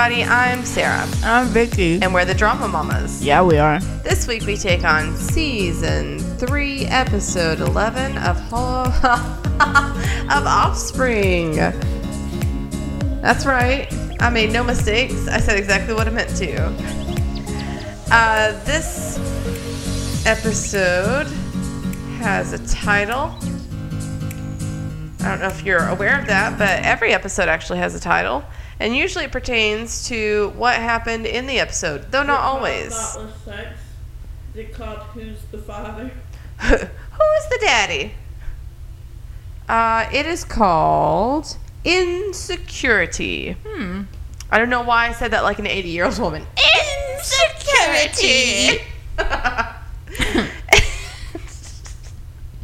everybody, I'm Sarah, I'm Vicky. and we're the Drama Mamas. Yeah, we are. This week we take on season 3, episode 11 of of Offspring. That's right. I made no mistakes. I said exactly what I meant to. Uh, this episode has a title. I don't know if you're aware of that, but every episode actually has a title. And usually it pertains to what happened in the episode, though not always. Thoughtless sex. Is it called Who's the Father? Who is the daddy? Uh, it is called Insecurity. Hmm. I don't know why I said that like an 80 year old woman. Insecurity!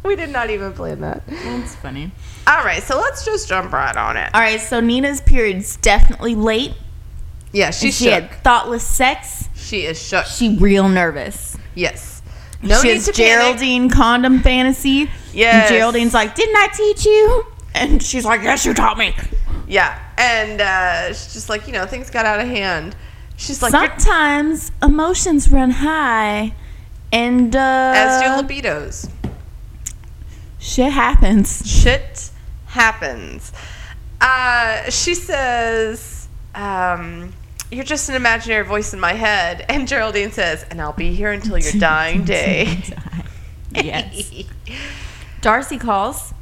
we did not even plan that. That's funny. All right, so let's just jump right on it. All right, so Nina's period's definitely late. Yeah, she shook. had thoughtless sex. She is shook. She real nervous. Yes. No she has to panic. Geraldine condom fantasy. Yes. And Geraldine's like, didn't I teach you? And she's like, yes, you taught me. Yeah, and uh, she's just like, you know, things got out of hand. She's like, Sometimes emotions run high, and uh, as do libidos. shit happens. shit happens. Uh, she says, um, You're just an imaginary voice in my head. And Geraldine says, And I'll be here until your dying day. yes. Darcy calls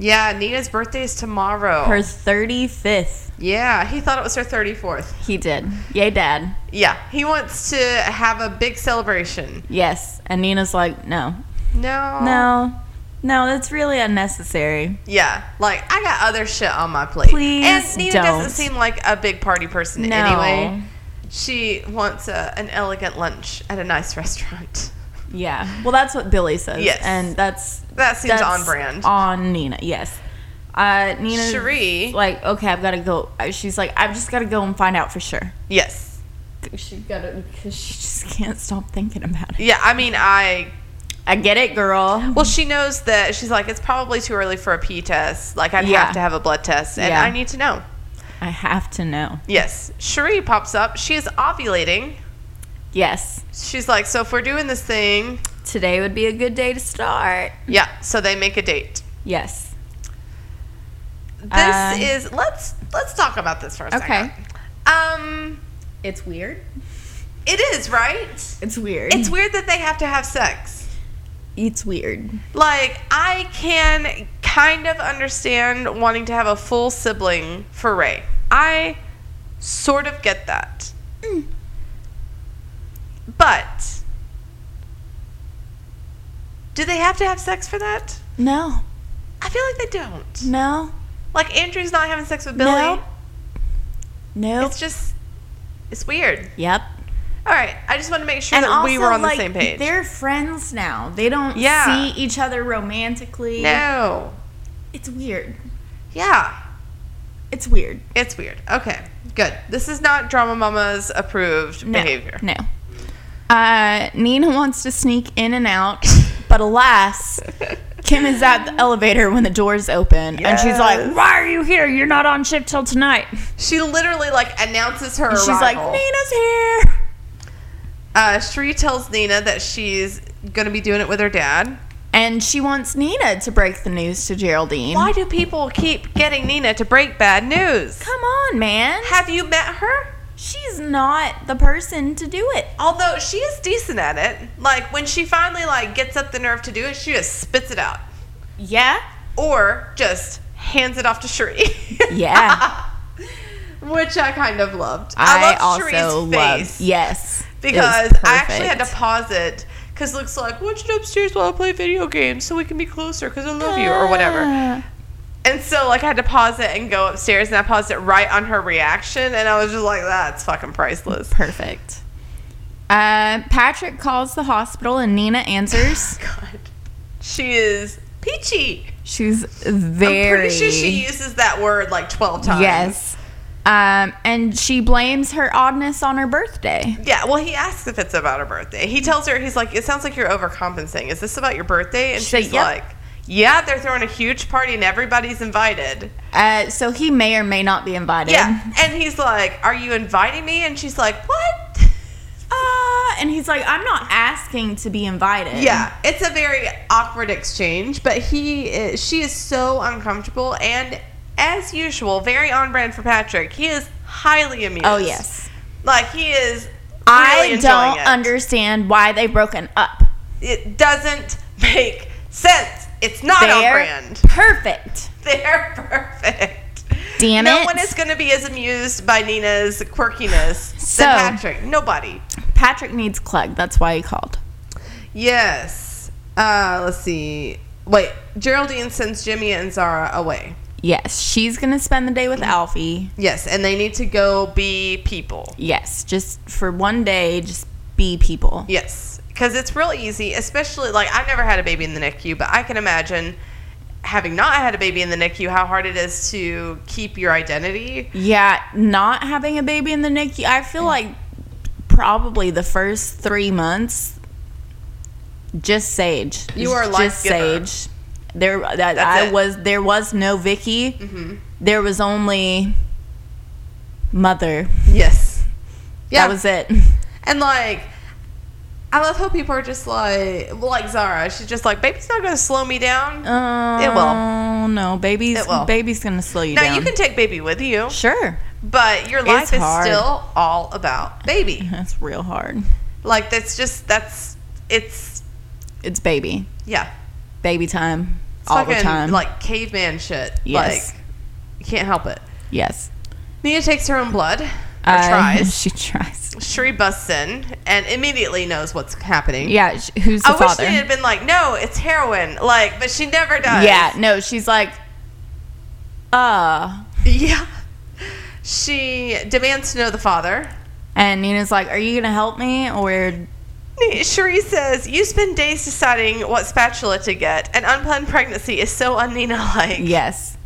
yeah, Nina's birthday is tomorrow. her 35th. yeah, he thought it was her 34th. He did. Yay, Dad. Yeah, he wants to have a big celebration. Yes. And Nina's like, no. No. No. No, that's really unnecessary. Yeah, like I got other shit on my plate. Please and Nina don't. doesn't seem like a big party person No. anyway. She wants a, an elegant lunch at a nice restaurant. Yeah. Well, that's what Billy says. Yes. And that's That seems that's on brand. On Nina, yes. Uh, Nina, Cherie. like, okay, I've got to go. uh, She's like, I've just got to go and find out for sure. Yes. She got to because she just can't stop thinking about it. Yeah, I mean, I. I get it, girl. Well, she knows that she's like, it's probably too early for a pee test. Like, I'd Yeah. have to have a blood test, and Yeah. I need to know. I have to know. Yes. Cherie pops up. She is ovulating. Yes. She's like, so if we're doing this thing, Today would be a good day to start. yeah. So they make a date. Yes. This Uh, is let's let's talk about this for a Okay. second. Um, It's weird. it is right. It's weird. It's weird that they have to have sex. It's weird. Like, I can kind of understand wanting to have a full sibling for Ray. I sort of get that. Mm. But do they have to have sex for that? No. I feel like they don't. No. Like Andrew's not having sex with Billy. No. Nope. It's just it's weird. Yep. All right, I just want to make sure And that also, we were on like, the same page. They're friends now. They don't Yeah. see each other romantically. No. It's weird. Yeah. It's weird. It's weird. Okay. Good. This is not Drama Mama's approved No. behavior. No. Uh, Nina wants to sneak in and out, but alas, Kim is at the elevator when the doors open, and she's like, "Why are you here? You're not on shift till tonight." She literally like announces her And she's like, "Nina's here." Uh, Cherie tells Nina that she's gonna be doing it with her dad. And she wants Nina to break the news to Geraldine. Why do people keep getting Nina to break bad news? Come on, man. Have you met her? She's not the person to do it. Although she is decent at it. Like when she finally like gets up the nerve to do it, she just spits it out. Yeah? Or just hands it off to Cherie. Yeah. Which I kind of loved. I, loved also Cherie's love. face. Yes. Because I actually had to pause it because Luke's like, "Watch it upstairs while I play video games so we can be closer because I love you or whatever." Ah. And so like I had to pause it and go upstairs and I paused it right on her reaction and I was just like, "That's fucking priceless." Perfect. Uh, Patrick calls the hospital and Nina answers. God, she is peachy. She's I'm very. pretty sure she uses that word like twelve times. Yes. Um, and she blames her oddness on her birthday. Yeah, well, he asks if it's about her birthday. He tells her, he's like, it sounds like you're overcompensating. Is this about your birthday? And She's like, she's "Yep." like, Yeah, they're throwing a huge party and everybody's invited. Uh, so he may or may not be invited. Yeah. And he's like, Are you inviting me? And she's like, What? Uh, and he's like, I'm not asking to be invited. Yeah, it's a very awkward exchange, but he is, she is so uncomfortable and as usual, very on brand for Patrick. He is highly amused. Oh yes. Like he is really I don't it. understand why they've broken up. It doesn't make sense. It's not on They're brand. perfect. They're perfect. Damn no it. No one is going to be as amused by Nina's quirkiness So- than Patrick. Nobody. Patrick needs Clegg. That's why he called. Yes. Uh, let's see. Wait, Geraldine sends Jimmy and Zara away. Yes, she's gonna spend the day with mm. Alfie. Yes, and they need to go be people. Yes, just for one day, just be people. Yes, because it's real easy, especially like I've never had a baby in the NICU, but I can imagine having not had a baby in the NICU how hard it is to keep your identity. Yeah, not having a baby in the NICU. I feel mm. like probably the first three months, just Sage. You are a just. Sage. There, that That's I it. was. There was no Vicky. Mm-hmm. There was only mother. Yes. Yeah. That was it. And like, I love how people are just like, like Zara. She's just like, baby's not going to slow me down. Oh It will. No, baby's It will. baby's gonna slow you now down. you can take baby with you, sure. but your life It's is hard. still all about baby. That's real hard. like that's just that's it's It's baby, yeah. baby time, It's all the time. like caveman shit. Yes. Like you can't help it. yes, Nina takes her own blood or Uh, tries. She tries. Cherie busts in and immediately knows what's happening. Yeah, who's the I wish she had been like, no, it's heroin. Like, but she never does. Yeah, no, she's like, uh, Yeah. She demands to know the father. and Nina's like, "Are you gonna help me?" Or Cherie says, You spend days deciding what spatula to get. An unplanned pregnancy is so un-Nina like. yes,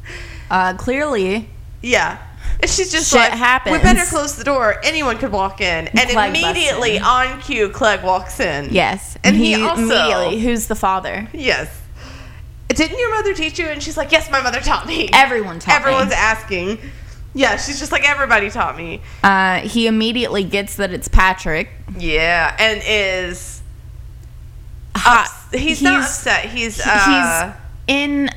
uh, clearly, Yeah. And she's just Shit like, happens. We better close the door. Anyone could walk in. And Clegg immediately on cue, Clegg walks in. yes, And he also- immediately, who's the father? Yes. Didn't your mother teach you? And she's like, Yes, my mother taught me. Everyone taught Everyone's me. asking. Yeah, she's just like, Everybody taught me. Uh, he immediately gets that it's Patrick. Yeah. And is. Hot. ups- he's, not upset. He's. Uh, he's in.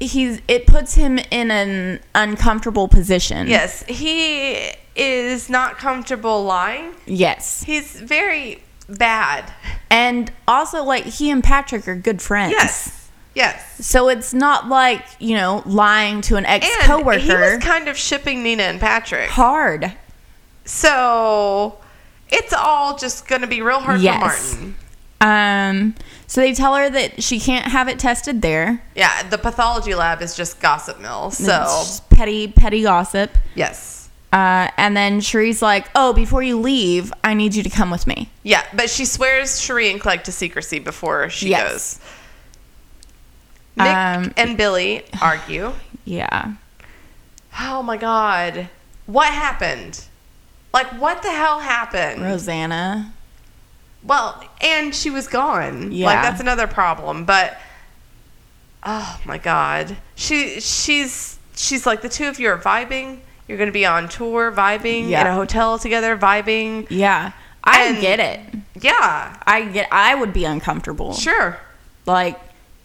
He's. It puts him in an uncomfortable position. Yes, he is not comfortable lying. Yes. He's very bad. And also, like he and Patrick are good friends. Yes. Yes. So it's not like you know lying to an ex And coworker. he was kind of shipping Nina and Patrick. hard. So it's all just going to be real hard Yes. for Martin. Um. So they tell her that she can't have it tested there. Yeah, the pathology lab is just gossip mill. So, It's petty, petty gossip. yes. Uh, and then Cherie's like, "Oh, before you leave, I need you to come with me." Yeah, but she swears Cherie and Clegg to secrecy before she Yes. goes. Mick Um, and Billy argue. Yeah. Oh my god. What happened? Like, what the hell happened? Rosanna. Well, and she was gone. Yeah. Like that's another problem. But oh my god, she she's she's like the two of you are vibing. You're gonna be on tour, vibing Yeah. in a hotel together, vibing. Yeah. I And- get it. Yeah, I get. I would be uncomfortable. sure. Like,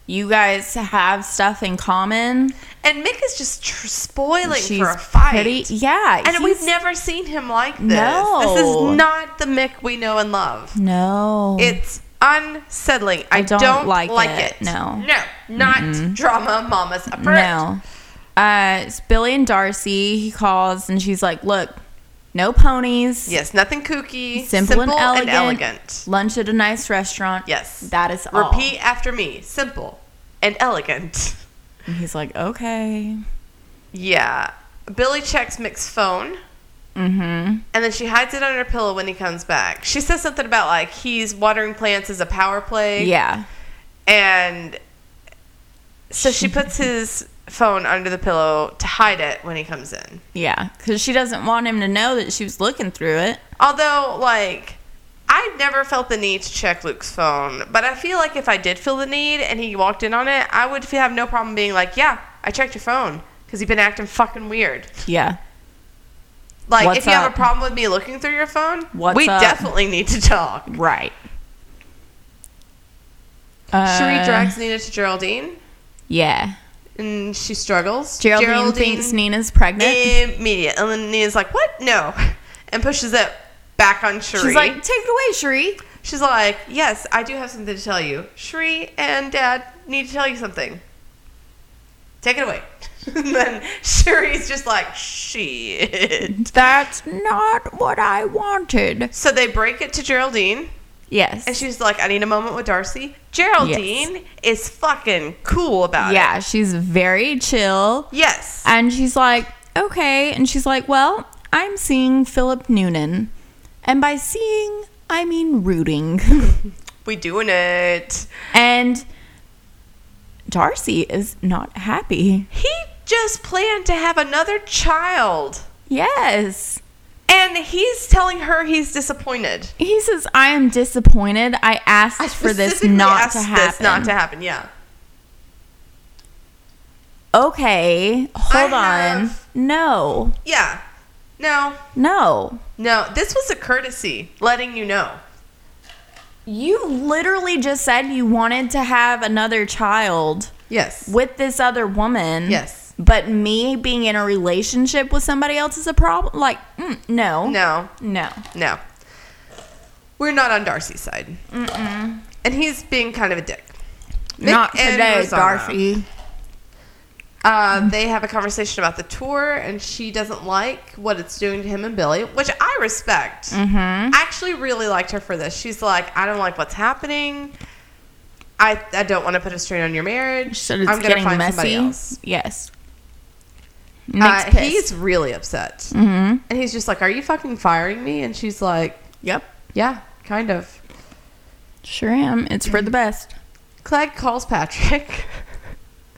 you guys have stuff in common. And Mick is just tr- spoiling She's for a fight. pretty. Yeah. and we've never seen him like this. No. This is not the Mick we know and love. No. It's unsettling. I, I don't, don't like, like it. it. No. No. Not drama mamas apart. No. Uh, it's Billy and Darcy. He calls and she's like, "Look, no ponies. Yes, nothing kooky. Simple, and, elegant, elegant. Lunch at a nice restaurant. Yes. that is all. Repeat after me. Simple and elegant. And he's like, "Okay." Yeah. Billy checks Mick's phone Mm-hmm. and then she hides it under her pillow when he comes back. She says something about like he's watering plants as a power play. Yeah. And so she puts his phone under the pillow to hide it when he comes in. Yeah. Because she doesn't want him to know that she was looking through it. Although, like, I never felt the need to check Luke's phone, but I feel like if I did feel the need and he walked in on it, I would have no problem being like, "Yeah, I checked your phone because you've been acting fucking weird." Yeah. Like, What's if you have a problem with me looking through your phone, What's we up? definitely need to talk. Right. Cherie Uh, drags Nina to Geraldine, Yeah. And she struggles. Geraldine, thinks Nina's pregnant. immediate, and then Nina's like, "What? No," and pushes it back on Cherie. She's like, take it away, Cherie. She's like, yes, I do have something to tell you. Cherie and Dad need to tell you something. Take it away. and then Cherie's just like, shit. That's not what I wanted. So they break it to Geraldine, Yes. and she's like, I need a moment with Darcy. Geraldine is fucking cool about it. yeah, she's very chill. Yes. And she's like, okay. And she's like, well, I'm seeing Philip Noonan. And by seeing, I mean rooting. we doing it. and Darcy is not happy. He just planned to have another child. Yes. And he's telling her he's disappointed. He says, I am disappointed. I asked for this not to asked happen. This not to happen, yeah. okay, hold I on. have- No. Yeah. No. No. No. This was a courtesy, letting you know. You literally just said you wanted to have another child Yes. with this other woman. Yes. But me being in a relationship with somebody else is a problem? Like, mm, no. No. No. No. We're not on Darcy's side. Mm-mm. And he's being kind of a dick. Nick Not today, Rosanna. Darcy. Uh, they have a conversation about the tour, and she doesn't like what it's doing to him and Billy, which I respect. Mm-hmm. I actually really liked her for this. She's like, I don't like what's happening. I, I don't want to put a strain on your marriage. She said it's I'm getting find somebody messy. else. Yes. Uh, he's really upset. mm-hmm. And he's just like, Are you fucking firing me? And she's like, Yep. Yeah, kind of. Sure am. It's for the best. Clegg calls Patrick.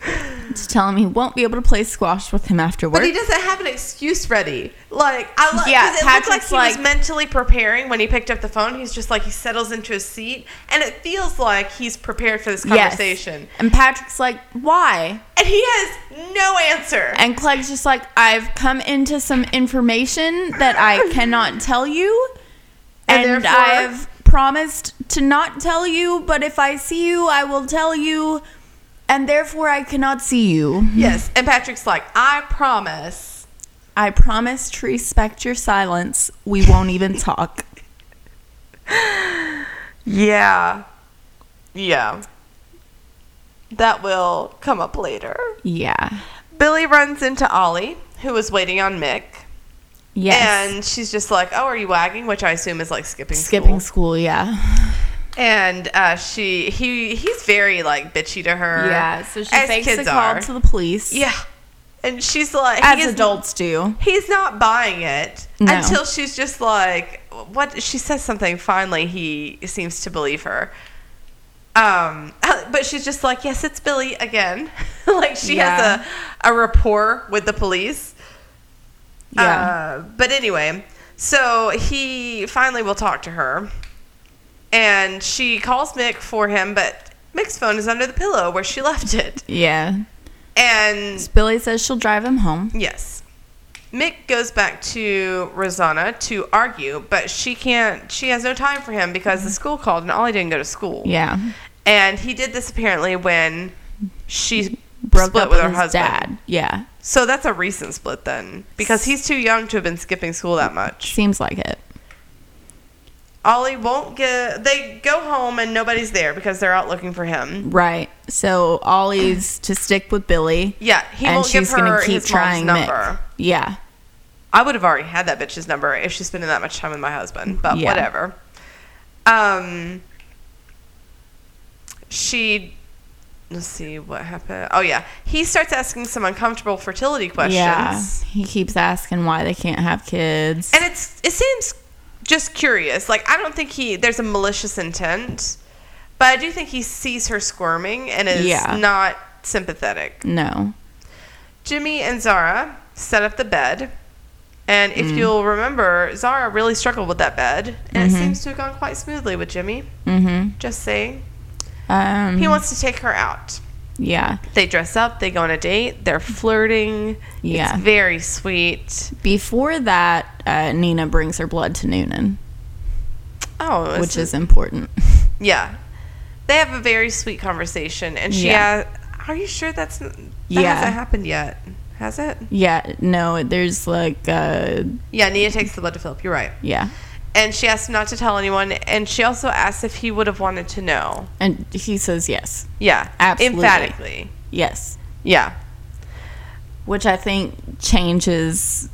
To tell him he won't be able to play squash with him afterwards. But he doesn't have an excuse ready. Like I love Yeah, it looked like Patrick's he like- was mentally preparing when he picked up the phone. He's just like he settles into his seat, and it feels like he's prepared for this Yes. conversation. And Patrick's like, why? And he has no answer. And Clegg's just like, I've come into some information that I cannot tell you. And And, I've promised to not tell you, but if I see you, I will tell you. And therefore, I cannot see you. yes, and Patrick's like, I promise. I promise to respect your silence. We won't even talk. Yeah, yeah. That will come up later. Yeah. Billy runs into Ollie, who was waiting on Mick. Yes. And she's just like, "Oh, are you wagging?" Which I assume is like skipping Skipping school. school, yeah. And uh, she, he, he's very like bitchy to her. Yeah. So she fakes a call are. to the police. Yeah, and she's like, As is- adults do. he's not buying it No. until she's just like, what? She says something. Finally, he seems to believe her. Um, but she's just like, yes, it's Billy again. like she Yeah. has a a rapport with the police. Yeah. Uh, but anyway, so he finally will talk to her. And she calls Mick for him, but Mick's phone is under the pillow where she left it. yeah. And Billy says she'll drive him home. yes, Mick goes back to Rosanna to argue, but she can't, she has no time for him because the school called and Ollie didn't go to school. Yeah. And he did this apparently when she Broke split up with with, her husband. dad. Yeah. So that's a recent split then, because he's too young to have been skipping school that much. Seems like it. Ollie won't get. They go home and nobody's there because they're out looking for him. Right. So Ollie's to stick with Billy. Yeah, he and won't give she's gonna her keep his trying mom's Mick. number. Yeah. I would have already had that bitch's number if she's spending that much time with my husband, but Yeah. whatever. Um, she. Let's see what happened. Oh yeah, he starts asking some uncomfortable fertility questions. Yeah. He keeps asking why they can't have kids. and it's it seems just curious. Like I don't think he there's a malicious intent, but I do think he sees her squirming and is Yeah. not sympathetic. no. Jimmy and Zara set up the bed, And Mm. if you'll remember, Zara really struggled with that bed, and Mm-hmm. it seems to have gone quite smoothly with Jimmy. Mm-hmm. Just saying. Um, He wants to take her out. Yeah. They dress up, they go on a date, they're flirting. Yeah. It's very sweet. Before that, uh, Nina brings her blood to Noonan, Oh, which is important. yeah. They have a very sweet conversation, and she Yeah. yeah. Are you sure that's that Yeah. hasn't happened yet? Has it? yeah, no, there's like, uh, Yeah, Nina takes the blood to Philip. You're right. yeah. And she asked not to tell anyone, and she also asked if he would have wanted to know. And he says yes. Yeah, Absolutely. emphatically. Yes. Yeah, Which I think changes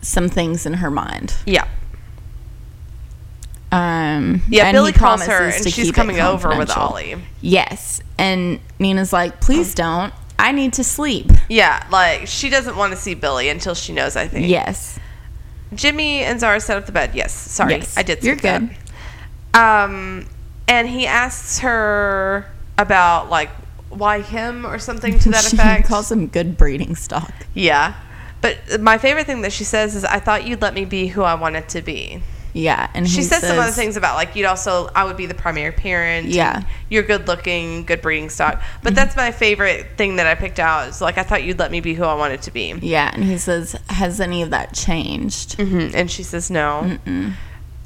some things in her mind. yeah, Um, yeah. and Billy calls her, and she's coming over with. Ollie. Yes. And Nina's like, please don't. I need to sleep. Yeah, like she doesn't want to see Billy until she knows. I think. Yes. Jimmy and Zara set up the bed. Yes, sorry, Yes, I did. you're good. that. Um, and he asks her about like why him or something to that she effect. calls him good breeding stock. yeah, but my favorite thing that she says is, "I thought you'd let me be who I wanted to be." Yeah. And She he says, some other things about like you'd also I would be the primary parent. Yeah. You're good looking, good breeding stock. But that's my favorite thing that I picked out is like I thought you'd let me be who I wanted to be. Yeah. And he says, has any of that changed? hmm And she says no.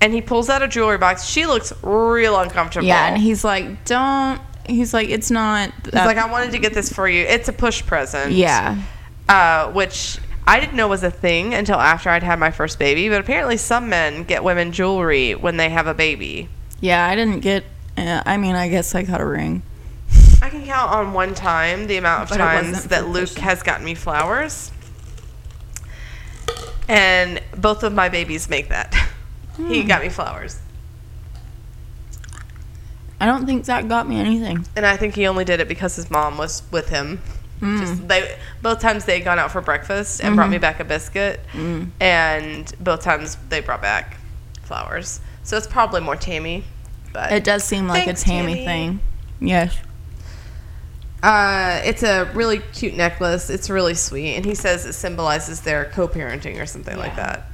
And he pulls out a jewelry box. She looks real uncomfortable. Yeah. And he's like, don't. He's like, it's not. He's like, I wanted to get this for you. It's a push present. yeah. Uh, which I didn't know it was a thing until after I'd had my first baby. But apparently, some men get women jewelry when they have a baby. Yeah. I didn't get. Uh, I mean, I guess I got a ring. I can count on one time the amount of But times that Luke has gotten me flowers. And both of my babies make that. He Hmm. got me flowers. I don't think Zach got me anything. And I think he only did it because his mom was with him. Hmm. Just they both times they had gone out for breakfast and brought me Mm-hmm. back a biscuit, Mm. and both times they brought back flowers. So it's probably more Tammy, but It does seem like Thanks, a Tammy, Tammy. thing. Yes. Uh, it's a really cute necklace. It's really sweet, and he says it symbolizes their co-parenting or something like that.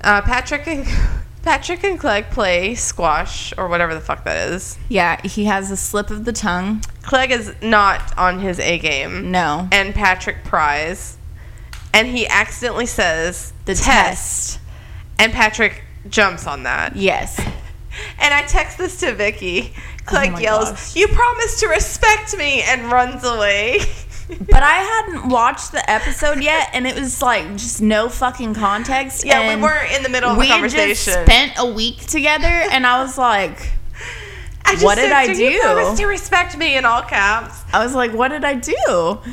Uh, Patrick and Patrick and Clegg play squash or whatever the fuck that is. Yeah, he has a slip of the tongue. Clegg is not on his A game. No. and Patrick Prize, and he accidentally says The test, test. and Patrick jumps on that. Yes. And I text this to Vicky. Oh Clegg Oh yells, gosh. "You promised to respect me!" and runs away. But I hadn't watched the episode yet, and it was like just no fucking context. yeah, we were in the middle of we conversation. just spent a week together, and I was like, what did said I her, You do? to respect me in all caps. I was like, what did I do?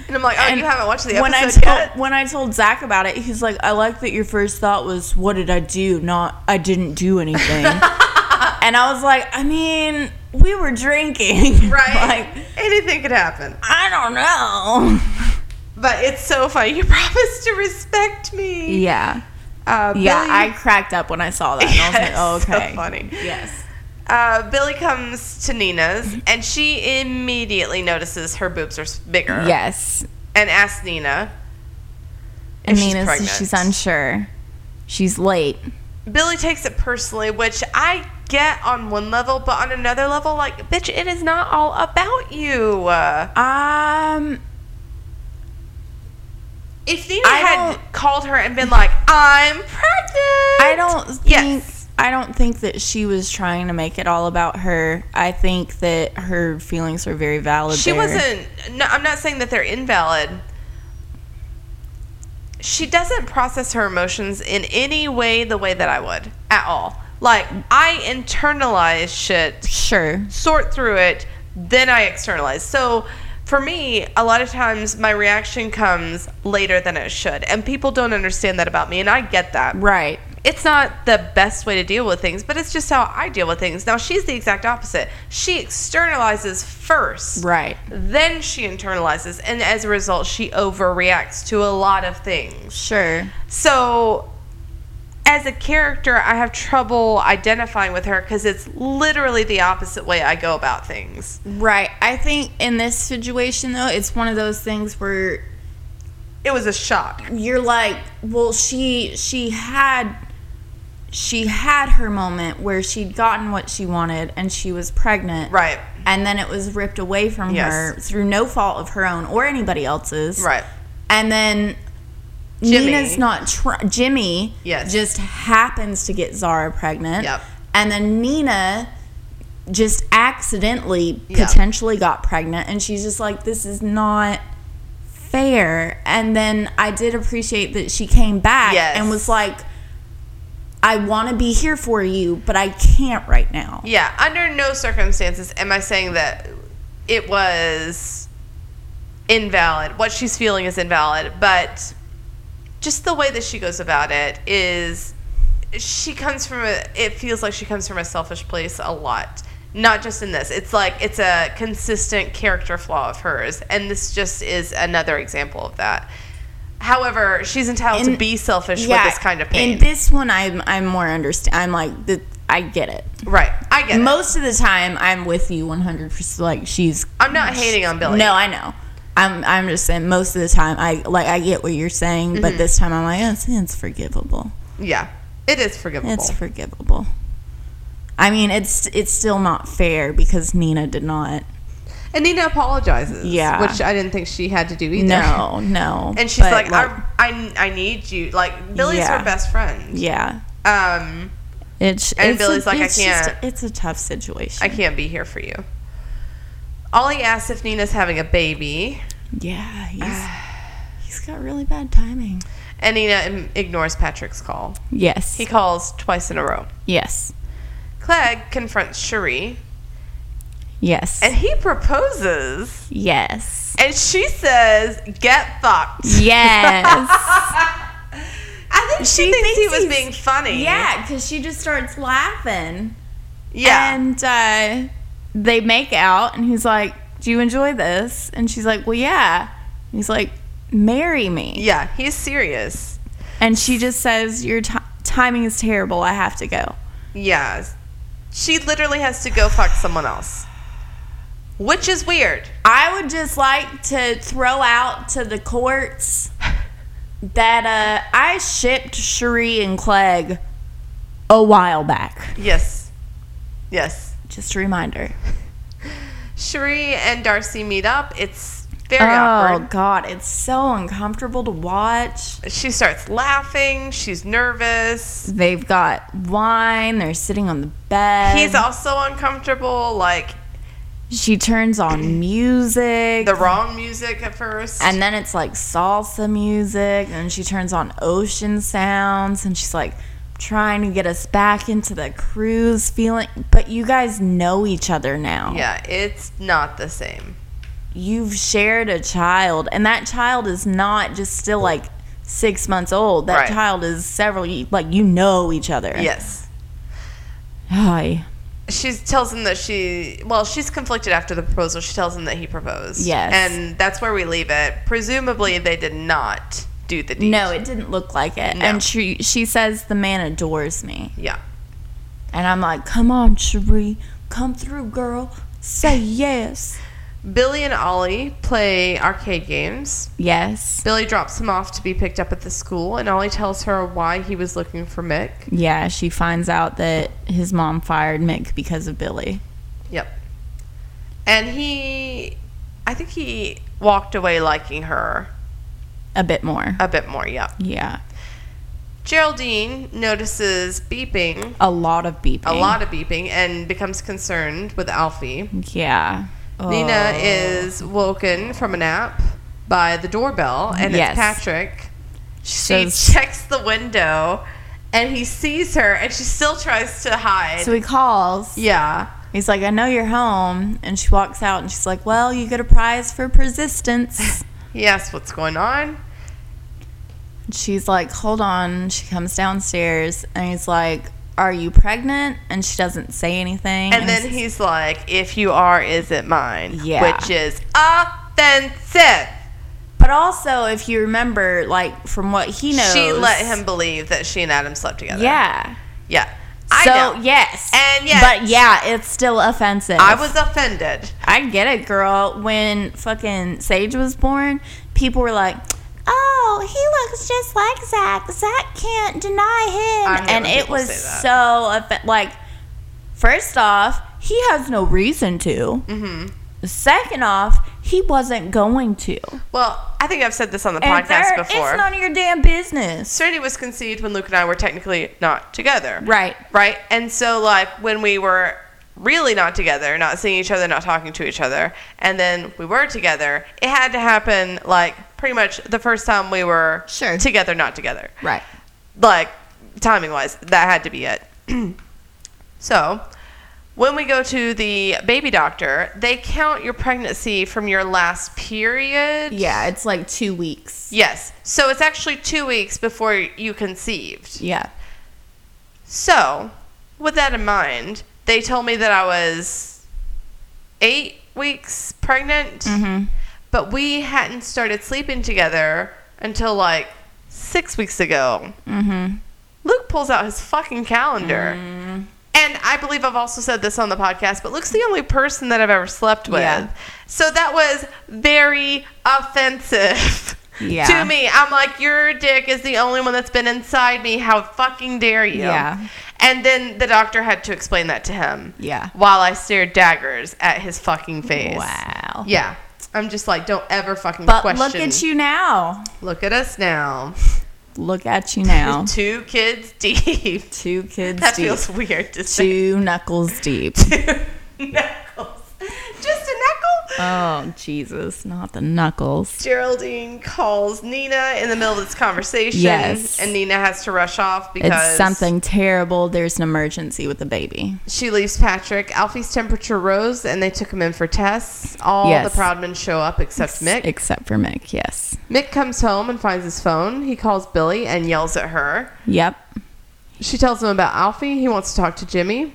And I'm like, oh, And you haven't watched the episode when I told yet? when I told Zach about it, he's like, I like that your first thought was, what did I do? Not I didn't do anything. and I was like, I mean, we were drinking, Right? like, Anything could happen. I don't know. But it's so funny. You promised to respect me. Yeah. Uh, Yeah, Billy- I cracked up when I saw that. And I was like, oh, Yes, so okay. funny. Yes. Uh, Billy comes to Nina's, and she immediately notices her boobs are bigger. Yes. And asks Nina. And she's Nina says she's unsure. She's late. Billy takes it personally, which I get on one level, but on another level, like, bitch, it is not all about you. Um, if Nina I had called her and been like, I'm pregnant. I don't think Yes. I don't think that she was trying to make it all about her. I think that her feelings are very valid. She there. wasn't. No, I'm not saying that they're invalid. She doesn't process her emotions in any way the way that I would at all. Like I internalize shit, sure. sort through it, then I externalize. So for me, a lot of times my reaction comes later than it should, and people don't understand that about me, and I get that Right. It's not the best way to deal with things, but it's just how I deal with things. Now, she's the exact opposite. She externalizes first, Right. then she internalizes, and as a result, she overreacts to a lot of things. Sure. So, as a character, I have trouble identifying with her because it's literally the opposite way I go about things. Right. I think in this situation though, it's one of those things where It was a shock. you're like, well, she she had she had her moment where she'd gotten what she wanted and she was pregnant. Right. And then it was ripped away from Yes. her through no fault of her own or anybody else's. Right. And then Jimmy. Nina's not Jimmy Yes. just happens to get Zara pregnant. Yep. And then Nina just accidentally Yep. potentially got pregnant and she's just like this is not fair. And then I did appreciate that she came back Yes. and was like I want to be here for you, but I can't right now. Yeah. Under no circumstances am I saying that it was invalid. What she's feeling is invalid, but just the way that she goes about it is she comes from a it feels like she comes from a selfish place a lot. Not just in this. It's like it's a consistent character flaw of hers and this just is another example of that. However, she's entitled to be selfish with this kind of pain. In this one, I'm I'm more understand. I'm like the, I get it. right. I get it. Most of the time, I'm with you 100. percent Like she's. I'm not hating on Billy. No, I know. I'm I'm just saying. Most of the time, I like I get what you're saying, Mm-hmm. but this time I'm like, it's, it's forgivable. Yeah. It is forgivable. It's forgivable. I mean, it's it's still not fair because Nina did not. And Nina apologizes. Yeah. Which I didn't think she had to do either. No, no. And she's But, like, I, I, I need you. Like, Billy's Yeah. her best friend. yeah. Um, It's And it's Billy's a, like, I it's just- can't- it's a tough situation. I can't be here for you. Ollie asks if Nina's having a baby, yeah, he's he's got really bad timing. and Nina ignores Patrick's call. Yes. He calls twice in a row. yes. Clegg confronts Cherie, Yes. and he proposes, yes. and she says, "Get fucked." Yes. I think she, She thinks, he was being funny. yeah, because she just starts laughing. yeah. And uh, they make out, and he's like, Do you enjoy this? And she's like, Well, yeah. He's like, Marry me. yeah, he's serious. And she just says, Your ti timing is terrible. I have to go. Yeah. She literally has to go fuck someone else. Which is weird. I would just like to throw out to the courts that uh, I shipped Cherie and Clegg a while back. Yes. Yes. Just a reminder. Cherie and Darcy meet up. It's very oh awkward. God, it's so uncomfortable to watch. She starts laughing. She's nervous. They've got wine. They're sitting on the bed. He's also uncomfortable. Like she turns on music. the wrong music at first. and then it's like salsa music, and she turns on ocean sounds, and she's like trying to get us back into the cruise feeling. But you guys know each other now. yeah, it's not the same. You've shared a child, and that child is not just still like six months old. That Right. child is several, like, you know each other. Yes. Hi. She tells him that she, well, she's conflicted after the proposal. She tells him that he proposed. Yes. And that's where we leave it. Presumably, they did not do the deed. No, it didn't look like it. No. And she she says the man adores me. Yeah. And I'm like, come on, Cherie. Come through, girl. Say yes. Billy and Ollie play arcade games. Yes. Billy drops him off to be picked up at the school, and Ollie tells her why he was looking for Mick. Yeah, she finds out that his mom fired Mick because of Billy. Yep. And he, I think he walked away liking her A bit more. a bit more. Yep. Yeah. Geraldine notices beeping, A lot of beeping. a lot of beeping, and becomes concerned with Alfie. Yeah. Nina Oh. is woken from a nap by the doorbell, and Yes. it's Patrick. She checks the window, and he sees her, and she still tries to hide. so he calls. yeah. He's like, I know you're home. And she walks out and she's like, Well, you get a prize for persistence. He asks what's going on. She's like, Hold on. She comes downstairs and he's like, Are you pregnant? And she doesn't say anything. And then he's like, if you are, is it mine? Yeah. Which is offensive. But also, if you remember, like, from what he knows. She let him believe that she and Adam slept together. Yeah. Yeah. I so, know. yes. And yet- But yeah, it's still offensive. I was offended. I get it, girl. When fucking Sage was born, people were like, oh, he looks just like Zach. Zach can't deny him. And it was so like, first off, he has no reason to. Mm-hmm. Second off, he wasn't going to. Well, I think I've said this on the And podcast there- before. It's none of your damn business. Serenity was conceived when Luke and I were technically not together. Right. Right? And so, like, when we were really not together, not seeing each other, not talking to each other, and then we were together, it had to happen, like, pretty much the first time we were Sure. together, not together. Right. Like, timing wise, that had to be it. so, when we go to the baby doctor, they count your pregnancy from your last period. Yeah, it's like two weeks. Yes. So it's actually two weeks before you conceived. Yeah. So, with that in mind, they told me that I was eight weeks pregnant, Mm-hmm. But we hadn't started sleeping together until like six weeks ago. Mm-hmm. Luke pulls out his fucking calendar. And I believe I've also said this on the podcast, but Luke's the only person that I've ever slept with. Yeah. So that was very offensive Yeah. to me. I'm like, your dick is the only one that's been inside me. How fucking dare you? Yeah. And then the doctor had to explain that to him. Yeah. While I stared daggers at his fucking face. Wow. Yeah. I'm just like, don't ever fucking But question. look at you now. Look at us now. Look at you now. Two kids deep. Two kids That deep. feels weird to say. Two knuckles deep. Two knuckles. Just? Oh, Jesus. Not the knuckles. Geraldine calls Nina in the middle of this conversation. Yes. And Nina has to rush off because It's something terrible. There's an emergency with the baby. she leaves Patrick. Alfie's temperature rose and they took him in for tests. All Yes. the Proudmans show up except Mick. Except for Mick, yes. Mick comes home and finds his phone. He calls Billy and yells at her. Yep. She tells him about Alfie. He wants to talk to Jimmy.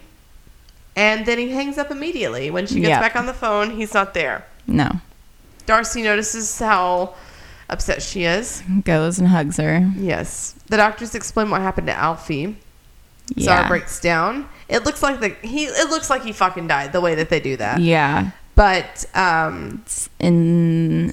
And then he hangs up immediately. When she gets Yep. back on the phone, he's not there. No. Darcy notices how upset she is. Goes and hugs her. Yes. The doctors explain what happened to Alfie. Yeah. Zara breaks down. It looks like the he it looks like he fucking died the way that they do that. Yeah. But um It's in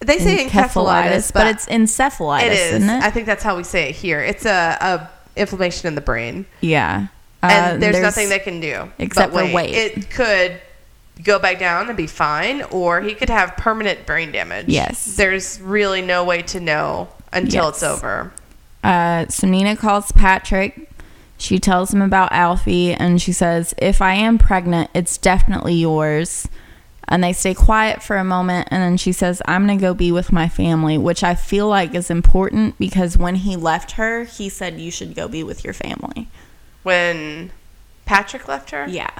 they say encephalitis, but it's encephalitis, it is. isn't it? I think that's how we say it here. It's a, a inflammation in the brain. yeah. And Uh, there's, nothing they can do. except But for wait. It could go back down and be fine, or he could have permanent brain damage. Yes. There's really no way to know until Yes. it's over. Uh, so Nina calls Patrick. She tells him about Alfie, and she says, "If I am pregnant, it's definitely yours." And they stay quiet for a moment, and then she says, "I'm gonna go be with my family," which I feel like is important because when he left her, he said, "You should go be with your family." When Patrick left her? Yeah.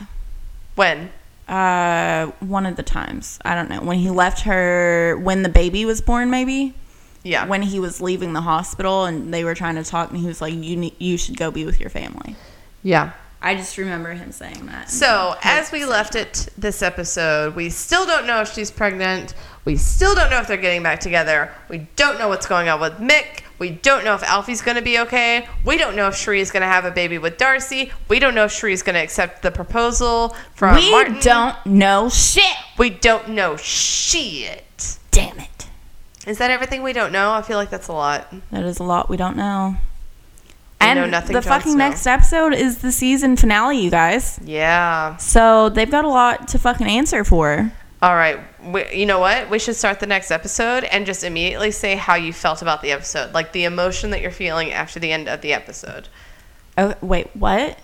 When? Uh, one of the times I don't know when he left her when the baby was born, maybe. Yeah. When he was leaving the hospital and they were trying to talk, and he was like, "You need, you should go be with your family." yeah. I just remember him saying that. So, as we left it this episode, we still don't know if she's pregnant. We still don't know if they're getting back together. We don't know what's going on with Mick. We don't know if Alfie's going to be okay. We don't know if Cherie is going to have a baby with Darcy. We don't know if Cherie is going to accept the proposal from we Martin. don't know shit. We don't know shit. Damn it. Is that everything we don't know? I feel like that's a lot. That is a lot we don't know. We and know nothing the fucking know. next episode is the season finale, you guys. Yeah. So they've got a lot to fucking answer for. All right. We, you know what? We should start the next episode and just immediately say how you felt about the episode, like the emotion that you're feeling after the end of the episode. Oh, wait, what?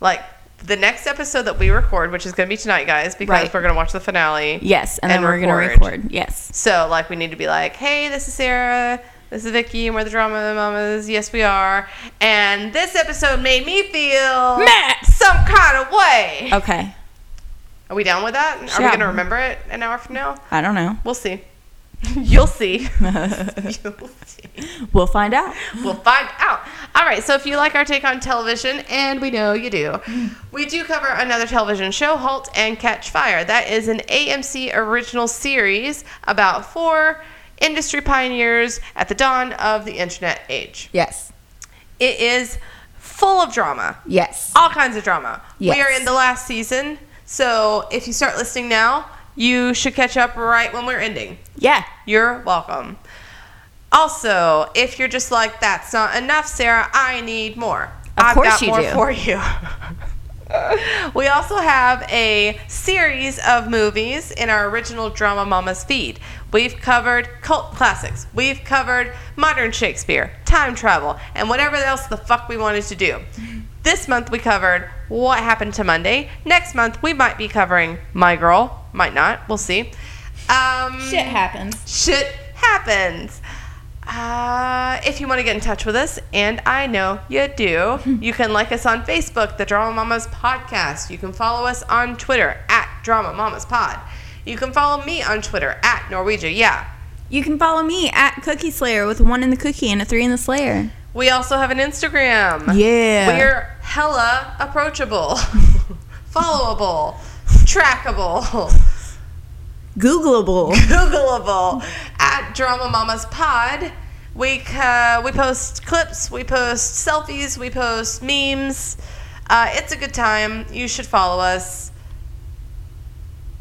Like the next episode that we record, which is going to be tonight, guys, because Right. we're going to watch the finale. Yes, and, then we're going to record. Yes. So, like, we need to be like, hey, this is Sarah. This is Vicky, and we're the Drama Mamas. Yes, we are. And this episode made me feel Meh. some kind of way. Okay. Are we down with that? Are we going to remember it an hour from now? I don't know. We'll see. You'll see. You'll see. We'll find out. We'll find out. All right. So if you like our take on television, and we know you do, we do cover another television show, Halt and Catch Fire. That is an AMC original series about four industry pioneers at the dawn of the internet age. Yes. It is full of drama Yes. all kinds of drama. Yes. We are in the last season, so if you start listening now, you should catch up right when we're ending. Yeah. You're welcome. Also, if you're just like, that's not enough, Sarah, I need more. I've course got you more do. for you. we also have a series of movies in our original Drama Mamas feed. We've covered cult classics, we've covered modern Shakespeare, time travel, and whatever else the fuck we wanted to do. This month we covered What Happened to Monday. Next month we might be covering My Girl. Might not. We'll see. Um, Shit happens. shit happens. Uh, if you want to get in touch with us, and I know you do, you can like us on Facebook, the Drama Mamas Podcast. You can follow us on Twitter at Drama Mamas Pod. You can follow me on Twitter at Norwegia. Yeah. You can follow me at Cookie Slayer with one in the cookie and a three in the Slayer. We also have an Instagram. Yeah. We're hella approachable, followable, trackable. Googleable. Googleable at Drama Mamas Pod. We uh, we post clips, we post selfies, we post memes. Uh, it's a good time. You should follow us.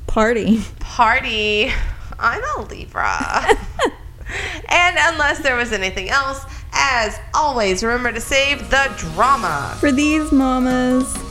Party. Party. I'm a Libra. and unless there was anything else, as always, remember to save the drama. For these mamas.